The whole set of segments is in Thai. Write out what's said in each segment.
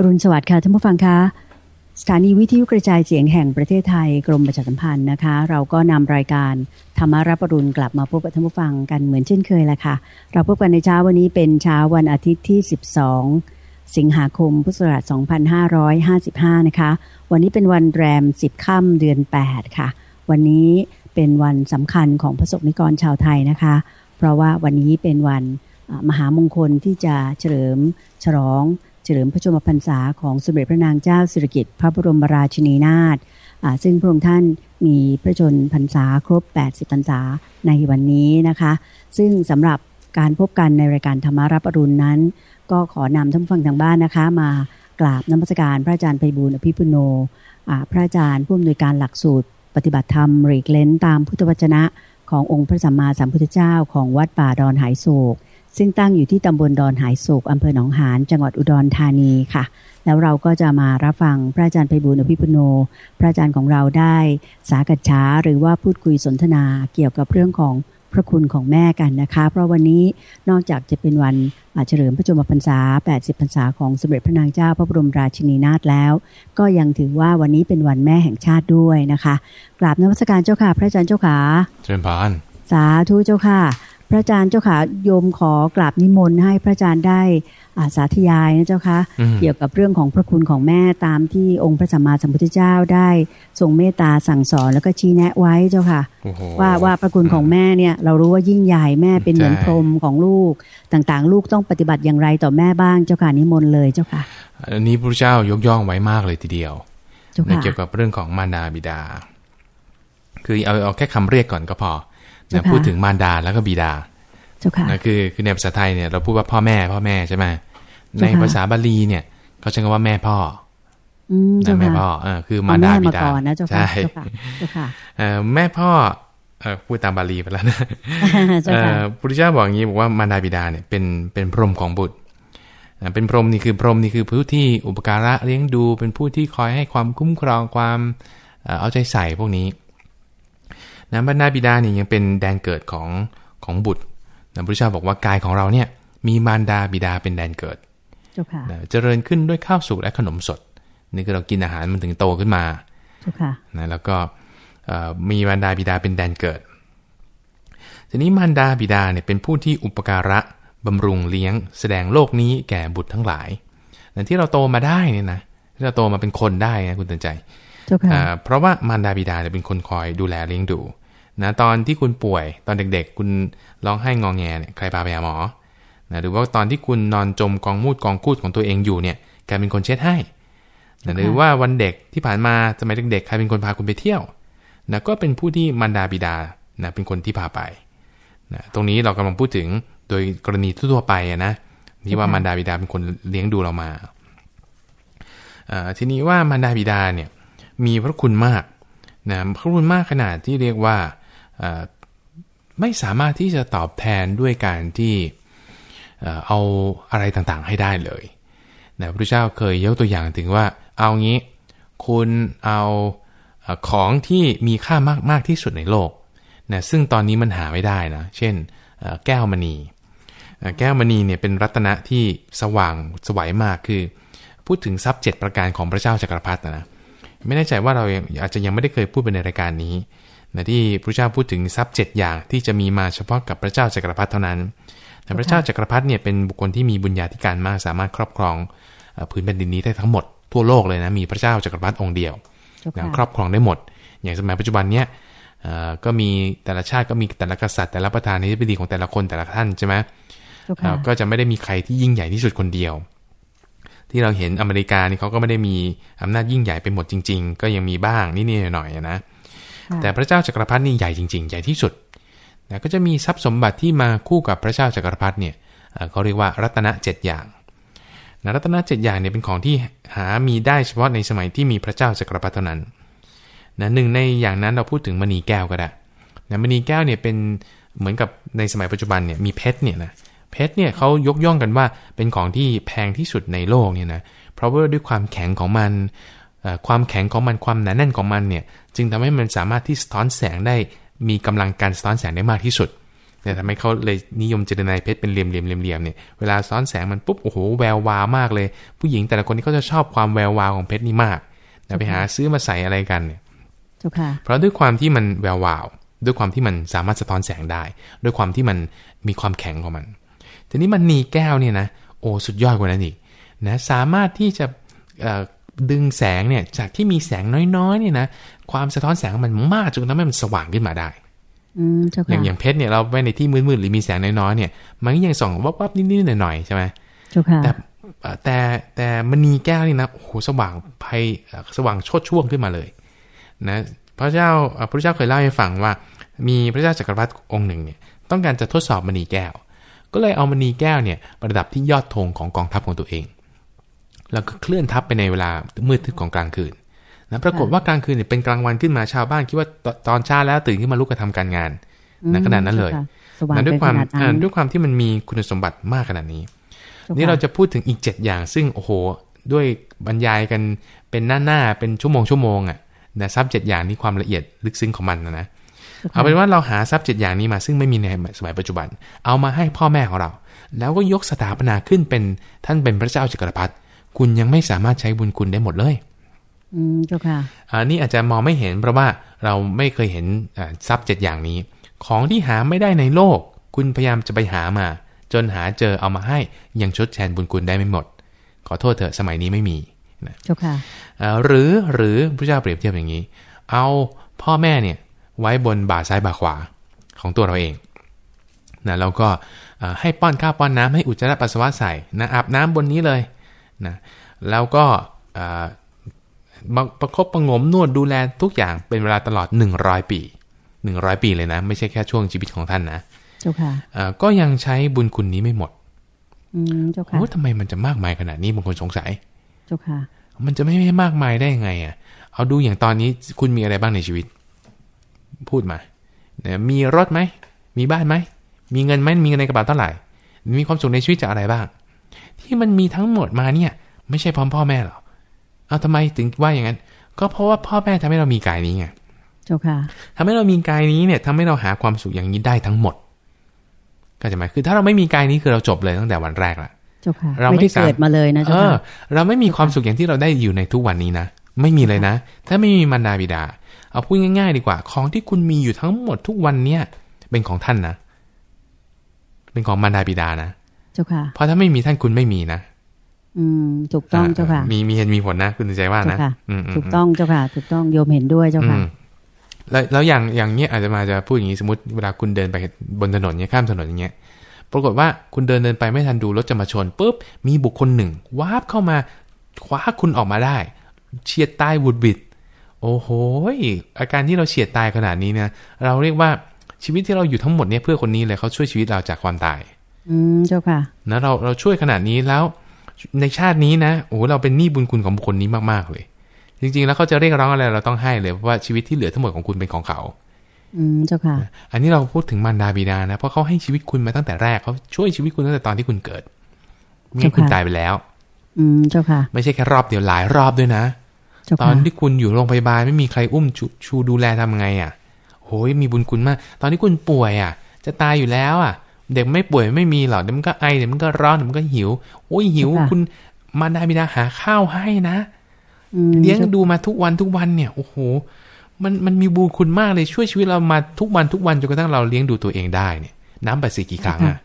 อรุณสวัสดิ์ค่ะท่านผู้ฟังคะสถานีวิทยุกระจายเสียงแห่งประเทศไทยกรมประชาสัมพันธ์นะคะ เราก็นำรายการธรรมารับปรุณกลับมาพบกับท่านผู้ฟังกันเหมือนเช่นเคยแหละค่ะ เราพบกันในเช้าวันนี้เป็นเช้าวันอาทิตย์ที่ 12 สิงหาคมพุทธศักราช2555 นะคะ วันนี้เป็นวันแรม 10ค่ำเดือน 8 ค่ะ วันนี้เป็นวันสำคัญของพระสงฆ์นิกรชาวไทยนะคะ เพราะว่าวันนี้เป็นวันมหามงคลที่จะเฉลิมฉลอง เฉลิมพระชนมพรรษาของสมเด็จพระนางเจ้าสิริกิติ์พระบรมราชินีนาถซึ่งพระองค์ท่านมีพระชนพรรษาครบ 80 พรรษาในวันนี้นะคะ ซึ่งสำหรับการพบกันในรายการธรรมารับอรุณนั้น ก็ขอนำท่านฟังทางบ้านนะคะ มากราบนมัสการพระอาจารย์ไพบูลอภิปุโนพระอาจารย์ผู้อำนวยการหลักสูตร ปฏิบัติธรรมรีกเลนตามพุทธวจนะ ขององค์พระสัมมาสัมพุทธเจ้าของวัดป่าดอนหายโศก ซึ่งตั้งอยู่ที่ตำบลดอนหายโศกอำเภอหนองหานจังหวัดอุดรธานีค่ะ แล้วเราก็จะมารับฟังพระอาจารย์ไพบุญอภิปุโน พระอาจารย์ของเราได้สากัจฉาหรือว่าพูดคุยสนทนาเกี่ยวกับเรื่องของพระคุณของแม่กันนะคะ เพราะวันนี้นอกจากจะเป็นวันเฉลิมพระชนมพรรษา 80 พรรษาของสมเด็จพระนางเจ้าพระบรมราชินีนาถแล้ว ก็ยังถือว่าวันนี้เป็นวันแม่แห่งชาติด้วยนะคะ กราบนมัสการเจ้าค่ะ พระอาจารย์เจ้าขาเชิญพาน สาธุเจ้าค่ะ พระอาจารย์เจ้าค่ะโยมขอกราบนิมนต์ให้พระอาจารย์ได้อาสาธยายนะเจ้าค่ะเกี่ยวกับเรื่องของพระคุณของแม่ตามที่องค์พระสัมมาสัมพุทธเจ้าได้ทรงเมตตาสั่งสอนแล้วก็ชี้แนะไว้เจ้าค่ะ ว่าว่าพระคุณของแม่เนี่ยเรารู้ว่ายิ่งใหญ่แม่เป็นเหมือนพรหมของลูกต่างๆ ลูกต้องปฏิบัติอย่างไรต่อแม่บ้างเจ้าค่ะนิมนต์เลยเจ้าค่ะอันนี้พระเจ้ายกย่องไว้มากเลยทีเดียวในเกี่ยวกับเรื่องของมารดาบิดา คือเอาเอาแค่คำเรียกก่อนก็พอ นะพูดถึงมารดาแล้วก็บิดานะคือคือในภาษาไทยเนี่ยเราพูดว่าพ่อแม่พ่อแม่ใช่ไหมในภาษาบาลีเนี่ยเขาใช้คำว่าแม่พ่อนะแม่พ่อเออคือมารดาบิดาใช่แม่พ่อพูดตามบาลีไปแล้วนะพุทธเจ้าบอกอย่างนี้บอกว่ามารดาบิดาเนี่ยเป็นเป็นพรหมของบุตรเป็นพรหมนี่คือพรหมนี่คือผู้ที่อุปการะเลี้ยงดู เป็นผู้ที่คอยให้ความคุ้มครองความเอาใจใส่พวกนี้ นะบรรดาบิดาเนี่ยยังเป็นแดนเกิดของของบุตรนะพระเจ้าบอกว่ากายของเราเนี่ย มีมารดาบิดาเป็นแดนเกิดเจริญขึ้นด้วยข้าวสุกและขนมสด นี่คือเรากินอาหารมันถึงโตขึ้นมานะแล้วก็มีมารดาบิดาเป็นแดนเกิด ทีนี้มารดาบิดาเนี่ยเป็นผู้ที่อุปการะบำรุงเลี้ยง แสดงโลกนี้แก่บุตรทั้งหลายแต่ที่เราโตมาได้เนี่ยนะที่เราโตมาเป็นคนได้นะคุณตือนใจ เพราะว่ามารดาบิดาเป็นคนคอยดูแลเลี้ยงดู นะตอนที่คุณป่วยตอนเด็กๆ คุณร้องไห้งองแงเนี่ยใครพาไปหาหมอนะหรือว่าตอนที่คุณนอนจมกองมูดกองคูดของตัวเองอยู่เนี่ยใครเป็นคนเช็ดให้นะหรือว่าวันเด็กที่ผ่านมาสมัยเด็กๆใครเป็นคนพาคุณไปเที่ยวนะก็เป็นผู้ที่มารดาบิดานะเป็นคนที่พาไปนะตรงนี้เรากำลังพูดถึงโดยกรณีทั่วไปนะที่ว่ามารดาบิดาเป็นคนเลี้ยงดูเรามาทีนี้ว่ามารดาบิดาเนี่ยมีพระคุณมากนะพระคุณมากขนาดที่เรียกว่า ไม่สามารถที่จะตอบแทนด้วยการที่เอาอะไรต่างๆให้ได้เลยนะพระเจ้าเคยยกตัวอย่างถึงว่า เอางี้ คุณเอาของที่มีค่ามากมากที่สุดในโลกนะซึ่งตอนนี้มันหาไม่ได้นะ เช่นแก้วมณี แก้วมณีเนี่ยเป็นรัตนะที่สว่างสวยมากคือ พูดถึงทรัพย์เจ็ดประการของพระเจ้าจักรพรรดินะ ไม่แน่ใจว่าเราอาจจะยังไม่ได้เคยพูดไปในรายการนี้ นะที่พระเจ้าพูดถึงทรัพย์เจ็ดอย่างที่จะมีมาเฉพาะกับพระเจ้าจักรพรรดิเท่านั้นแต่พระเจ้าจักรพรรดิเนี่ยเป็นบุคคลที่มีบุญญาธิการมากสามารถครอบครองพื้นแผ่นดินนี้ได้ทั้งหมดทั่วโลกเลยนะมีพระเจ้าจักรพรรดิองค์เดียวครอบครองได้หมด อย่างสมัยปัจจุบันเนี้ยก็มีแต่ละชาติก็มีแต่ละกษัตริย์แต่ละประธานาธิบดีของแต่ละคนแต่ละท่านใช่ไหมก็จะไม่ได้มีใครที่ยิ่งใหญ่ที่สุดคนเดียว ที่เราเห็นอเมริกานี่เขาก็ไม่ได้มีอำนาจยิ่งใหญ่ไปหมดจริง ๆ ก็ยังมีบ้างนิดๆหน่อยๆนะ แต่พระเจ้าจักรพรรดินี่ใหญ่จริง ๆ ใหญ่ที่สุดนะก็จะมีทรัพย์สมบัติที่มาคู่กับพระเจ้าจักรพรรดิเนี่ยเขาเรียกว่ารัตนะเจ็ดอย่างนะรัตนะเจ็ดอย่างเนี่ยเป็นของที่หามีได้เฉพาะในสมัยที่มีพระเจ้าจักรพรรดิเท่านั้นนะหนึ่งในอย่างนั้นเราพูดถึงมณีแก้วก็ได้นะมณีแก้วเนี่ยเป็นเหมือนกับในสมัยปัจจุบันเนี่ยมีเพชรเนี่ยนะเพชรเนี่ยเขายกย่องกันว่าเป็นของที่แพงที่สุดในโลกเนี่ยนะเพราะว่าด้วยความแข็งของมัน ความแข็งของมันความหนาแน่นของมันเนี่ยจึงทำให้มันสามารถที่สะท้อนแสงได้มีกำลังการสะท้อนแสงได้มากที่สุดเนี่ยทำให้เขาเลยนิยมเจรนายเพชรเป็นเหลี่ยมเหลี่ยมเหลี่ยมเนี่ยเวลาซ้อนแสงมันปุ๊บโอ้โหแวววาวมากเลย ผู้หญิงแต่ละคนนี่เขาจะชอบความแวววาวของเพชรนี่มากนะไปหาซื้อมาใส่อะไรกันเนี่ยเจ้าค่ะเพราะด้วยความที่มันแวววาว ด้วยความที่มันสามารถสะท้อนแสงได้ ด้วยความที่มันมีความแข็งของมัน ทีนี้มันนีแก้วเนี่ยนะโอ้สุดยอดกว่านั้นอีกนะสามารถที่จะเอ่อ ดึงแสงเนี่ยจากที่มีแสงน้อยๆเนี่ยนะความสะท้อนแสงมันมากจนทำให้มันสว่างขึ้นมาได้อืมเจ้าอค่ะย่างอย่างเพชรเนี่ยเราไว้ในที่มืดๆหรือมีแสงน้อยๆเนี่ยมันก็ยังส่องวับๆนิดๆหน่อยๆใช่ไหมเจ้าค่ะแต่เอ่อแต่แต่มณีแก้วนี่นะโอ้โหสว่างไพเอ่อสว่างโชดช่วงขึ้นมาเลย นะพระเจ้าเอ่อพระเจ้าเคยเล่าให้ฟังว่า มีพระเจ้าจักรพรรดิองค์หนึ่งเนี่ยต้องการจะทดสอบมณีแก้ว ก็เลยเอามณีแก้วเนี่ยประดับที่ยอดธงของกองทัพของตัวเอง แล้วก็เคลื่อนทัพไปในเวลามืดทึบของกลางคืนนะปรากฏว่ากลางคืนเนี่ยเป็นกลางวันขึ้นมาชาวบ้านคิดว่าตตอนเช้าแล้วตื่นขึ้นมาลุกกระทำการงานอืมนะขนาดนั้นเลยจ้าค่ะสว่างนะด้วยเป็นควาขมนาดอ่านั้นด้วยความที่มันมีคุณสมบัติมากขนาดนี้จ้นี่ค่ะเราจะพูดถึงอีก7อย่างซึ่งโอ้โหด้วยบรรยายกันเป็นหน้าหน้าๆเป็นชั่วโมงชั่วโมงอะนะทรัพย์เจ็ดอย่างนี้ความละเอียดลึกซึ้งของมันนะนะจ้ค่ะเอาเป็นว่าเราหาทรัพย์เจ็ดอย่างนี้มาซึ่งไม่มีในสมัยปัจจุบัน เอามาให้พ่อแม่ของเรา แล้วก็ยกสถาปนาขึ้นเป็นท่านเป็นพระเจ้าจักรพรรดิ คุณยังไม่สามารถใช้บุญคุณได้หมดเลย อืมเจ้าค่ะอันนี้อาจจะมองไม่เห็นเพราะว่าเราไม่เคยเห็นอ่าทรัพย์เจ็ดอย่างนี้ ของที่หาไม่ได้ในโลก คุณพยายามจะไปหามา จนหาเจอเอามาให้ยังชดแทนบุญคุณได้ไม่หมด ขอโทษเถอะสมัยนี้ไม่มีนะเจ้าค่ะอ่าหรือหรือพระเจ้าเปรียบเทียบอย่างนี้ เอาพ่อแม่เนี่ยไว้บนบ่าซ้ายบ่าขวาของตัวเราเองนะแล้วก็อ่าให้ป้อนข้าวป้อนน้ำให้อุจจาระปัสสาวะใส่นะอาบน้ำบนนี้เลย นะแล้วก็อ่ามาประคบประหงมนวดดูแลทุกอย่างเป็นเวลาตลอด 100 ปี 100 ปีเลยนะ ไม่ใช่แค่ช่วงชีวิตของท่านนะเจ้าค่ะอ่าก็ยังใช้บุญคุณนี้ไม่หมดอืมเจ้าค่ะโอ้ทำไมมันจะมากมายขนาดนี้บางคนสงสัย เจ้าค่ะ มันจะไม่ไม่มากมายได้ยังไงอะ เอาดูอย่างตอนนี้คุณมีอะไรบ้างในชีวิต พูดมาเนี่ยมีรถไหม มีบ้านไหม มีเงินไหมมีเงินในกระเป๋าเท่าไหร่ มีความสุขในชีวิตจากอะไรบ้าง ที่มันมีทั้งหมดมาเนี่ย ไม่ใช่พร้อมพ่อแม่หรอเอาทำไมถึงว่าอย่างนั้น ก็เพราะว่าพ่อแม่ทำให้เรามีกายนี้ไงเจ้าค่ะทำให้เรามีกายนี้เนี่ยทำให้เราหาความสุขอย่างนี้ได้ทั้งหมด ก็จะหมายคือ ถ้าเราไม่มีกายนี้คือเราจบเลยตั้งแต่วันแรกละเจ้าค่ะเราไม่ไม่ได้สามเกิดมาเลยนะเอเจ้าอค่ะเราไม่มีความสุขอย่างที่เราได้อยู่ในทุกวันนี้นะไม่มีเลยนะ ถ้าไม่มีมารดาบิดา เอาพูดง่ายๆดีกว่า ของที่คุณมีอยู่ทั้งหมดทุกวันเนี่ย เป็นของท่านนะ เป็นของมารดาบิดานะเจ้าค่ะ เพราะถ้าไม่มีท่านคุณไม่มีนะ อืม ถูกต้องเจ้าค่ะ มีมีเห็นมีผลนะคุณใจว่านะเจ้าค่ะอืมอืมถูกต้องเจ้าค่ะ ถูกต้องโยมเห็นด้วยเจ้าค่ะอืมแล้วแล้วอย่างอย่างเนี้ยอาจจะมาจะพูดอย่างนี้สมมติเวลาคุณเดินไปบนถนนเนี้ยข้ามถนนอย่างเงี้ยปรากฏว่าคุณเดินเดินไปไม่ทันดูรถจะมาชนปุ๊บมีบุคคลหนึ่งวาบเข้ามาคว้าคุณออกมาได้ เฉียดตายบุดบิด โอ้โหอาการที่เราเฉียดตายขนาดนี้เนี่ยเราเรียกว่าชีวิตที่เราอยู่ทั้งหมดเนี่ยเพื่อคนนี้เลยเขาช่วยชีวิตเราจากความตาย อืมเจ้าค่ะนะเราเราช่วยขนาดนี้แล้วในชาตินี้นะโอ้โหเราเป็นหนี้บุญคุณของบุคคลนี้มากๆเลย จริง ๆ แล้วเขาจะเรียกร้องอะไรเราต้องให้เลยเพราะว่าชีวิตที่เหลือทั้งหมดของคุณเป็นของเขา อืมเจ้าค่ะ อันนี้เราพูดถึงมารดาบิดานะเพราะเขาให้ชีวิตคุณมาตั้งแต่แรกเขาช่วยชีวิตคุณตั้งแต่ตอนที่คุณเกิดไม่งั้นคุณเจ้าค่ะตายไปแล้ว อืมเจ้าค่ะ ไม่ใช่แค่รอบเดียวหลายรอบด้วยนะเจ้าตอนค่ะที่คุณอยู่โรงพยาบาลไม่มีใครอุ้มชูชูดูแลทำไงอะโหยมีบุญคุณมาก ตอนที่คุณป่วยอะ จะตายอยู่แล้วอะ เด็กไม่ป่วยไม่มีหรอกเดี๋ยวมันก็ไอเดี๋ยวมันก็ร้อนเดี๋ยวมันก็หิว โอ้ยหิวคุณมารดาบิดาหาข้าวให้นะอืมเลี้ยงเจ้าดูมาทุกวันทุกวันเนี่ยโอ้โหมันมันมีบุญคุณมากเลยช่วยชีวิตเรามาทุกวันทุกวันจนกระทั่งเราเลี้ยงดูตัวเองได้เนี่ย น้ำไปสิกี่ครั้งอะ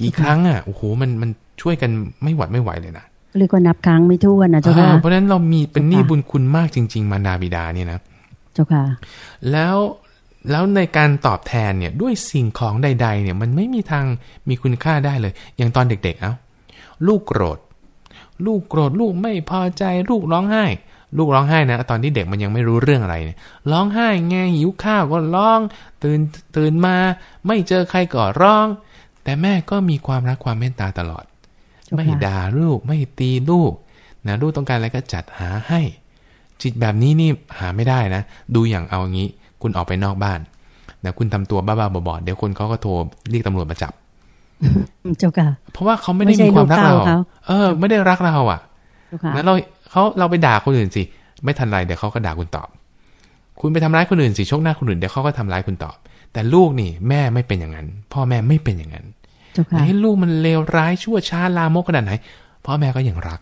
กี่ครั้งอะโอ้โหมันมันช่วยกันไม่หวัดไม่ไหวเลยนะเรียกว่านับครั้งไม่ถ้วนนะเจ้าค่ะเออเพราะฉะนั้นเรามีเป็นหนี้เจ้าค่ะบุญคุณมากจริง ๆ มารดาบิดาเนี่ยนะเจ้าค่ะ แล้ว แล้วในการตอบแทนเนี่ยด้วยสิ่งของใด ๆ เนี่ยมันไม่มีทางมีคุณค่าได้เลย อย่างตอนเด็ก ๆ เอ้าลูกโกรธ ลูกโกรธลูกไม่พอใจลูกร้องไห้ ลูกร้องไห้นะตอนที่เด็กมันยังไม่รู้เรื่องอะไรเนี่ยร้องไห้ไงหิวข้าวก็ร้อง ตื่นตื่นมาไม่เจอใครก็ร้อง แต่แม่ก็มีความรักความเมตตาตลอดเจ้าค่ะไม่ด่าลูกไม่ตีลูกนะลูกต้องการอะไรก็จัดหาให้ จิตแบบนี้นี่หาไม่ได้นะ ดูอย่างเอางี้ คุณออกไปนอกบ้านนะคุณทำตัวบ้าๆบอๆเดี๋ยวคนเขาก็โทรเรียกตำรวจมาจับเจ้าค่ะเพราะว่าเขาไม่ได้ไม่ใช่มีความรักเราลูกเต้าเขาเออ ไม่ได้รักเราอะเจ้าค่ะนั้นเราเขาเราไปด่าคนอื่นสิไม่ทันไรเดี๋ยวเขาก็ด่าคุณตอบ คุณไปทำร้ายคนอื่นสิชกหน้าคนอื่นเดี๋ยวเขาก็ทำร้ายคุณตอบ แต่ลูกนี่ แม่ไม่เป็นอย่างนั้น พ่อแม่ไม่เป็นอย่างนั้นเจ้าค่ะให้ลูกมันเลวร้ายชั่วช้าลามกขนาดไหนพ่อแม่ก็ยังรัก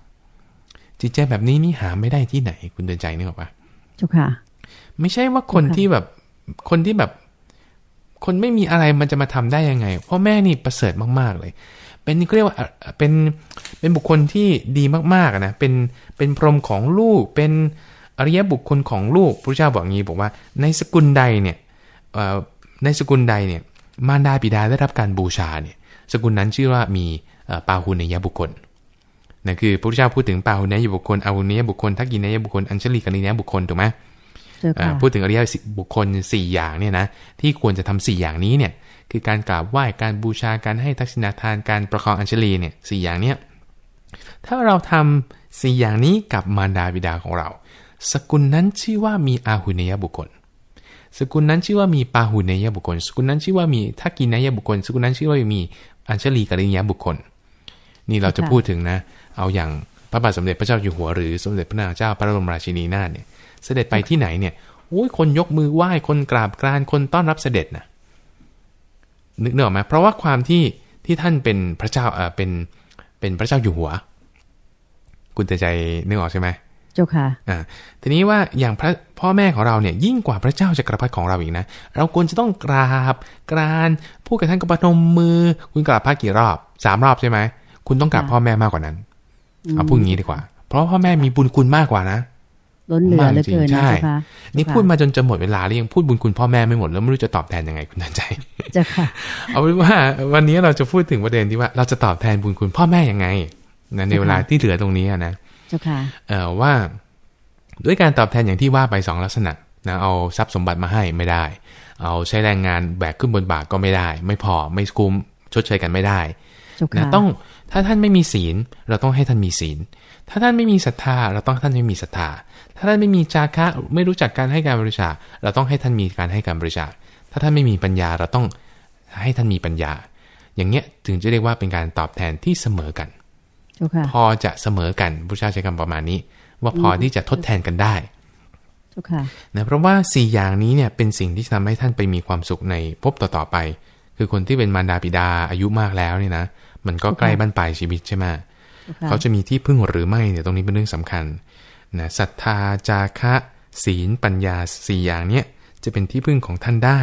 จิตใจแบบนี้นี่หาไม่ได้ที่ไหน คุณเดินใจนึกออกปะเจ้าค่ะ ไม่ใช่ว่าคนที่แบบคนที่แบบ คนไม่มีอะไรมันจะมาทำได้ยังไงพ่อแม่นี่ประเสริฐมากๆเลย เป็นเรียกว่าเอ่อเป็นเป็นบุคคลที่ดีมากๆอะนะเป็นเป็นพรหมของลูก เป็นอริยบุคคลของลูกพระเจ้าบอกงี้บอกว่า ในสกุลใดเนี่ยเอ่อในสกุลใดเนี่ย มารดาบิดาได้รับการบูชาเนี่ย สกุลนั้นชื่อว่ามีเอ่อปาหุเนยบุคคลนั่นคือพระพุทธเจ้าพูดถึงปาหุเนยบุคคลอาหุเนยบุคคลทักกินเนยบุคคลอัญชลีกนิเนยบุคคลถูกไหมเจ้าอ่าค่ะ พูดถึงอริยบุคคล 4 อย่างเนี่ยนะที่ควรจะทำสี่อย่างนี้เนี่ยคือการกราบไหว้การบูชาการให้ทักษิณาทานการประคองอัญชลีเนี่ยสอย่างเนี้ยถ้าเราทำสี่อย่างนี้กับมารดาบิดาของเรา สกุลนั้นชื่อว่ามีอาหุเนยบุคคล สกุลนั้นชื่อว่ามีปาหุเนยบุคคล สกุลนั้นชื่อว่ามีทักกินเนยบุคคล สกุลนั้นชื่อว่ามีอัญชลีกริยบุคคล นี่เราจะพูดถึงนะ เอาอย่างพระบาทสมเด็จพระเจ้าอยู่หัวหรือสมเด็จพระนางเจ้าพระบรมราชินีนาถเนี่ย เสด็จไปที่ไหนเนี่ยโอ้ยคนยกมือไหว้คนกราบกรานคนต้อนรับเสด็จนะนึกเนกออกไหมเพราะว่าความที่ที่ท่านเป็นพระเจ้าเออเป็นเป็นพระเจ้าอยู่หัว คุณแต่ใจนึกออกใช่ไหมเจ้าค่ะอ่าทีนี้ว่าอย่างพระพ่อแม่ของเราเนี่ยยิ่งกว่าพระเจ้าจักรพรรดิของเราอีกนะ เราควรจะต้องกราบกรานพูดกับท่านก็ประนมมือ คุณกราบพระกี่รอบสามรอบใช่ไหมคุณต้องกราบค่ะพ่อแม่มากกว่านั้นเอาพูดอย่างนี้ดีกว่า เพราะพ่อแม่มีบุญคุณมากกว่านะ ล้นเหลือเหลือเกินใช่นะเจ้าค่ะนี่เจ้าค่ะพูดมาจนจะหมดเวลาแล้วยังพูดบุญคุณพ่อแม่ไม่หมดแล้วไม่รู้จะตอบแทนยังไงคุณทันใจเจ้าค่ะ เอาเป็นว่าวันนี้เราจะพูดถึงประเด็นที่ว่าเราจะตอบแทนบุญคุณพ่อแม่ยังไงนะในเวลาที่เหลือตรงนี้อะนะเจ้าค่ะเอ่อว่า ด้วยการตอบแทนอย่างที่ว่าไปสองลักษณะนะเอาทรัพย์สมบัติมาให้ไม่ได้ เอาใช้แรงงานแบกขึ้นบนบ่าก็ไม่ได้ ไม่พอไม่คุ้มชดเชยกันไม่ได้เจ้านะค่ะต้องถ้าท่านไม่มีศีล เราต้องให้ท่านมีศีล ถ้าท่านไม่มีศรัทธา เราต้องให้ท่านไม่มีศรัทธา ถ้าท่านไม่มีจาคะไม่รู้จักการให้การบริจาคเราต้องให้ท่านมีการให้การบริจาค ถ้าท่านไม่มีปัญญาเราต้องให้ท่านมีปัญญา อย่างเงี้ยถึงจะเรียกว่าเป็นการตอบแทนที่เสมอกันเจ้าค่ะพอจะเสมอกันพุทธเจ้าใช้คำประมาณนี้ ว่าพอที่จะทดแทนกันได้เจ้าค่ะนะเพราะว่าสี่อย่างนี้เนี่ยเป็นสิ่งที่จะทำให้ท่านไปมีความสุขในภพต่อๆไป คือคนที่เป็นมารดาบิดาอายุมากแล้วเนี่ยนะมันก็ใกล้บ้านปลายชีวิตใช่ไหมเจ้าค่ะเขาจะมีที่พึ่งหรือไม่เนี่ยตรงนี้เป็นเรื่องสำคัญ นะศรัทธาจาคะ ศีลปัญญาสี่อย่างเนี้ยจะเป็นที่พึ่งของท่านได้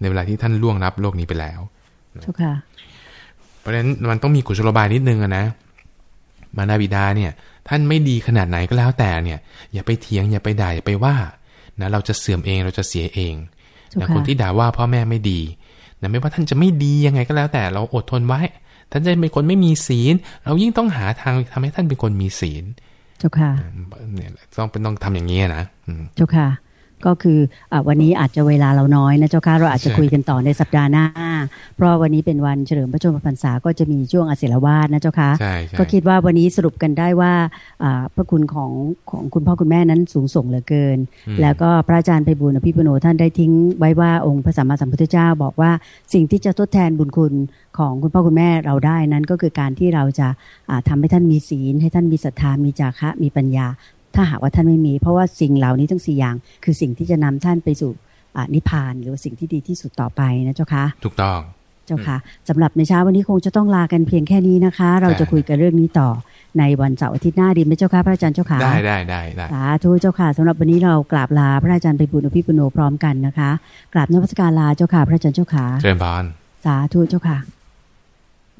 ในเวลาที่ท่านล่วงรับโลกนี้ไปแล้วเจ้าค่ะเพราะฉะนั้นมันต้องมีกุศโลบายนิดนึงอะนะมารดาบิดาเนี่ย ท่านไม่ดีขนาดไหนก็แล้วแต่เนี่ย อย่าไปเถียงอย่าไปด่าอย่าไปว่านะเราจะเสื่อมเองเราจะเสียเองเจ้านะค่ะคนที่ด่าว่าพ่อแม่ไม่ดีนะไม่ว่าท่านจะไม่ดียังไงก็แล้วแต่เราอดทนไว้ ท่านจะเป็นคนไม่มีศีล เรายิ่งต้องหาทางทำให้ท่านเป็นคนมีศีล เจ้าค่ะเนี่ยต้องเป็นต้องทำอย่างนี้นะอืมเจ้าค่ะ ก็คืออาวันนี้อาจจะเวลาเราน้อยนะเจ้าค่ะ เราอาจจะใช่คุยกันต่อในสัปดาห์หน้า เพราะวันนี้เป็นวันเฉลิมพระชนมพรรษาก็จะมีช่วงอาศิลวาสนะเจ้าค่ะใช่ใช่ก็คิดว่าวันนี้สรุปกันได้ว่าอ่าพระคุณของของคุณพ่อคุณแม่นั้นสูงส่งเหลือเกินอืมแล้วก็พระอาจารย์ไพบุญอภิปุโนท่านได้ทิ้งไว้ว่าองค์พระสัมมาสัมพุทธเจ้าบอกว่าสิ่งที่จะทดแทนบุญคุณของคุณพ่อคุณแม่เราได้นั้นก็คือการที่เราจะอ่าทำาให้ท่านมีศีล ให้ท่านมีศรัทธามีจาคะมีปัญญา ถ้าหากว่าท่านไม่มี เพราะว่าสิ่งเหล่านี้ทั้งสี่อย่าง คือสิ่งที่จะนำท่านไปสู่อ่านิพพานหรือว่าสิ่งที่ดีที่สุดต่อไปนะเจ้าค่ะถูกต้องเจ้าค่ะสำหรับในเช้าวันนี้คงจะต้องลากันเพียงแค่นี้นะคะ เราจะคุยกันเรื่องนี้ต่อในวันเสาร์อาทิตย์หน้าดีไหมเจ้าค่ะพระอาจารย์เจ้าค่ะได้ได้ได้ได้สาธุเจ้าค่ะสำหรับวันนี้เรากราบลาพระอาจารย์ไปบุญอภิปุโนพร้อมกันนะคะกราบนมัสการลาเจ้าค่ะพระอาจารย์เจ้าค่ะเชิญพานสาธุเจ้าค่ะ